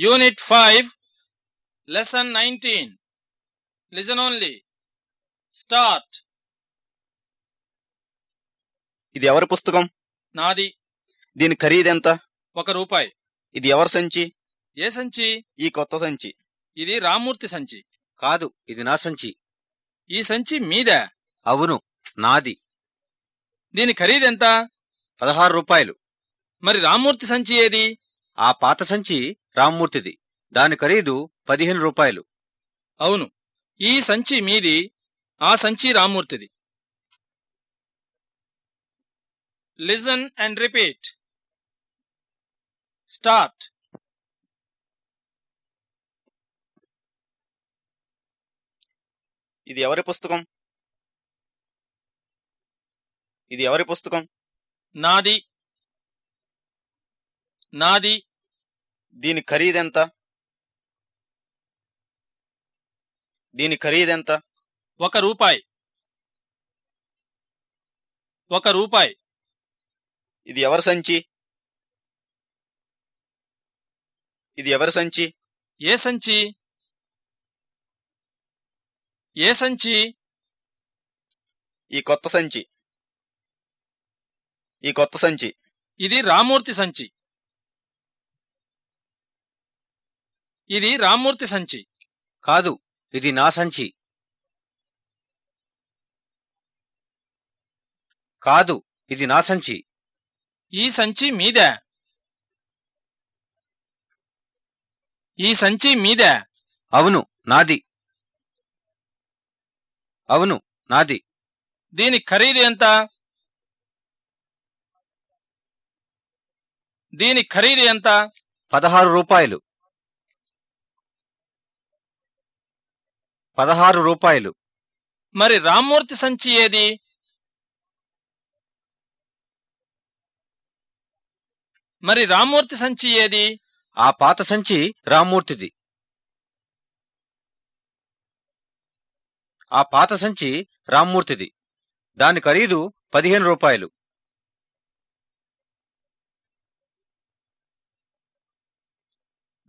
Unit five lesson nineteen listen only start ఇది ఎవరి పుస్తకం? నాది. దీని ఖరీదెంత? ఒక రూపాయి. ఇది ఎవరి సంచి? ఏ సంచి? ఈ కొత్త సంచి. ఇది రామూర్తి సంచి. కాదు ఇది నా సంచి. ఈ సంచి మీదా. అవును నాది. దీని ఖరీదెంత? పదహారు రూపాయలు. మరి రామూర్తి సంచి ఏది? ఆ పాత సంచి రామ్మూర్తిది. దాని ఖరీదు పదిహేను రూపాయలు. అవును. ఈ సంచి మీది ఆ సంచి రామూర్తిది లిజన్ అండ్ రిపీట్ స్టార్ట్ ఇది ఎవరి పుస్తకం? ఇది ఎవరి పుస్తకం? నాది. నాది దీని ఖరీదెంత? దీని ఖరీదెంత? ఒక రూపాయి. ఒక రూపాయి. ఇది ఎవరి సంచి? ఇది ఎవరి సంచి? ఏ సంచి? ఏ సంచి? ఈ కొత్త సంచి. ఈ కొత్త సంచి. ఇది రామూర్తి సంచి. ఇది రామూర్తి సంచి. కాదు ఇది నా సంచి. కాదు ఇది నా సంచి. ఈ సంచి మీదే. ఈ సంచి మీదే. అవును నాది. అవును నాది. దీని ఖరీదు ఎంత? దీని ఖరీదు ఎంత? పదహారు రూపాయలు. పదహారు రూపాయలు. మరి రామ్మూర్తి సంచి ఏది? మరి రామ్మూర్తి సంచి ఏది? ఆ పాత సంచి రామ్మూర్తిది. ఆ పాత సంచి రామ్మూర్తిది. దాని ఖరీదు పదిహేను రూపాయలు.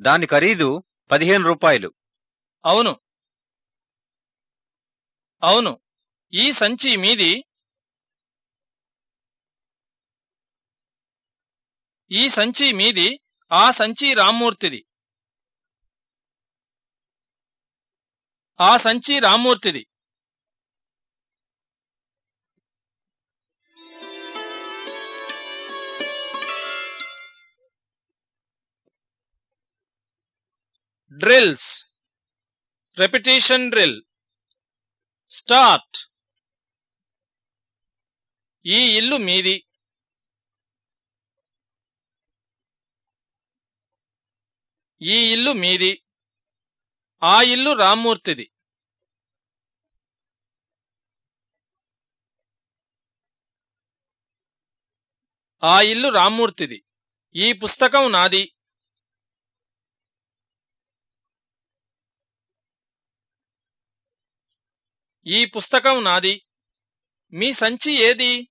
దాని ఖరీదు పదిహేను రూపాయలు. అవును. అవును. ఈ సంచి మీది? ఈ సంచి మీది ఆ సంచి రామ్మూర్తిది. ఆ సంచి రామ్మూర్తిది. డ్రిల్స్. Repetition drill. స్టార్ట్. ఈ ఇల్లు మీది. ఈ ఇల్లు మీది. ఆ ఇల్లు రామ్మూర్తిది. ఆ ఇల్లు రామ్మూర్తిది. ఈ పుస్తకం నాది. ఈ పుస్తకం నాది. మీ సంచి ఏది?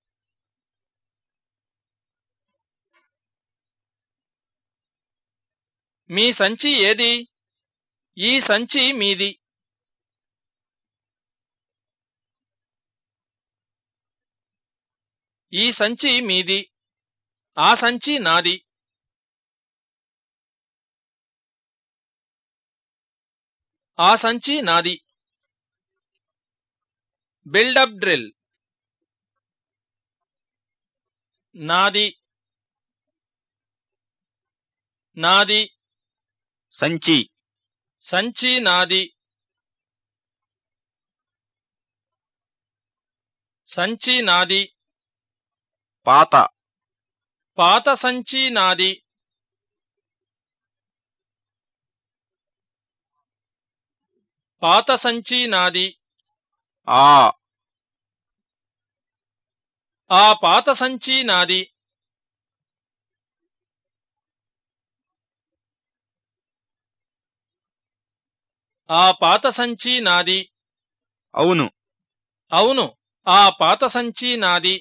మీ సంచి ఏది? ఈ సంచి మీది. ఈ సంచి మీది. ఆ సంచి నాది. ఆ సంచి నాది. Build up drill. నాది. నాది. సంచి. సంచి నాది. సంచి నాది. పాత. పాత సంచి నాది. పాత సంచి నాది. ఆ. ఆ పాత సంచి నాది. ఆ పాత సంచి నాది. అవును. అవును ఆ పాత సంచి నాది.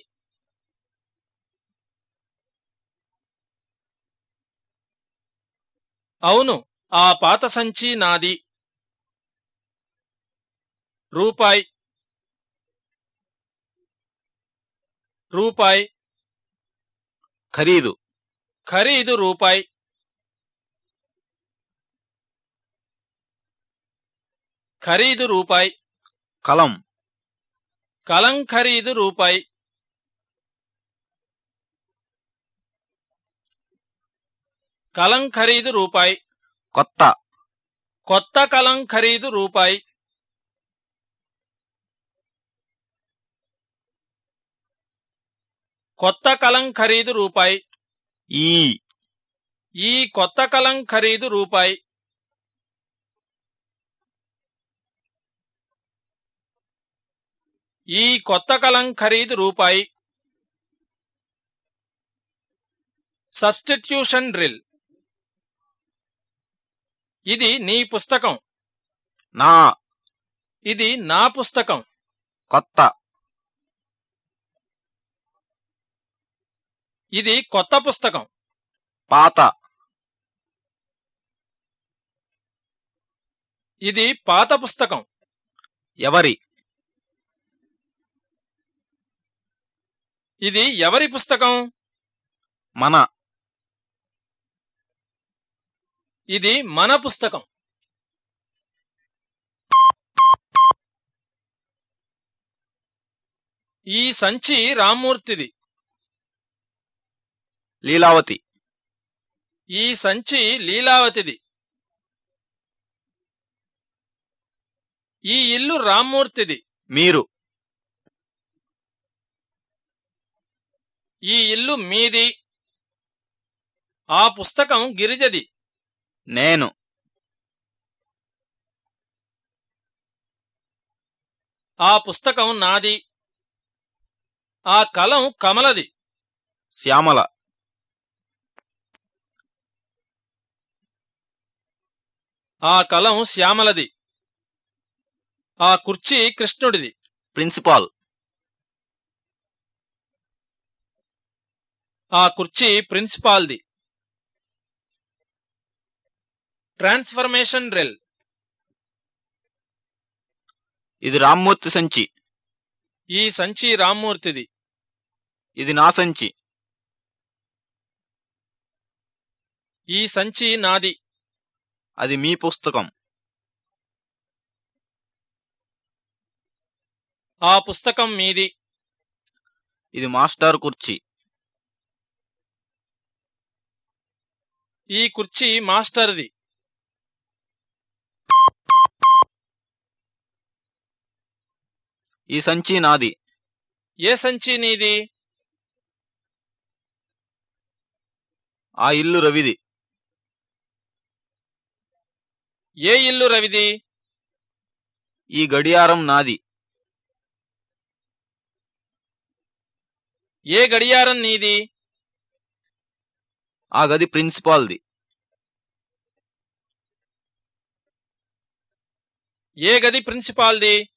అవును ఆ పాత సంచి నాది. రూపాయి. రూపాయి. ఖరీదు. ఖరీదు రూపాయి. ఖరీదు రూపాయి. కలం. కలం ఖరీదు రూపాయి. కలం ఖరీదు రూపాయి. కొత్త. కొత్త కలం ఖరీదు రూపాయి. కొత్త కలం ఖరీదు రూపాయి. ఈ. ఈ కొత్త కలం ఖరీదు రూపాయి. ఈ కొత్త కలం ఖరీదు రూపాయి. Substitution drill. ఇది నీ పుస్తకం. నా. ఇది నా పుస్తకం. కొత్త. ఇది కొత్త పుస్తకం. పాత. ఇది పాత పుస్తకం. ఎవరి? ఇది ఎవరి పుస్తకం? మన. ఇది మన పుస్తకం. ఈ సంచి రామ్మూర్తిది. లీలావతి. ఈ సంచి లీలావతిది. ఈ ఇల్లు రామ్మూర్తిది. మీరు. ఈ ఇల్లు మీది. ఆ పుస్తకం గిరిజది. నేను. ఆ పుస్తకం నాది. ఆ కలం కమలది. శ్యామల. ఆ కలం శ్యామలది. ఆ కుర్చీ కృష్ణుడిది. ప్రిన్సిపాల్. ఆ కుర్చీ ప్రిన్సిపాల్ది. ట్రాన్స్ఫర్మేషన్ డ్రిల్ ఇది రామ్మూర్తి సంచి. ఈ సంచి రామ్మూర్తిది. ఇది నా సంచి. ఈ సంచి నాది. అది మీ పుస్తకం. ఆ పుస్తకం మీది. ఇది మాస్టర్ కుర్చీ. ఈ కుర్చీ మాస్టర్ది. ఈ సంచి నాది. ఏ సంచి నీది? ఆ ఇల్లు రవిది. ఏ ఇల్లు రవిది? ఈ గడియారం నాది. ఏ గడియారం నీది? ఆ గది ప్రిన్సిపాల్ది. ఏ గది ప్రిన్సిపాల్ది?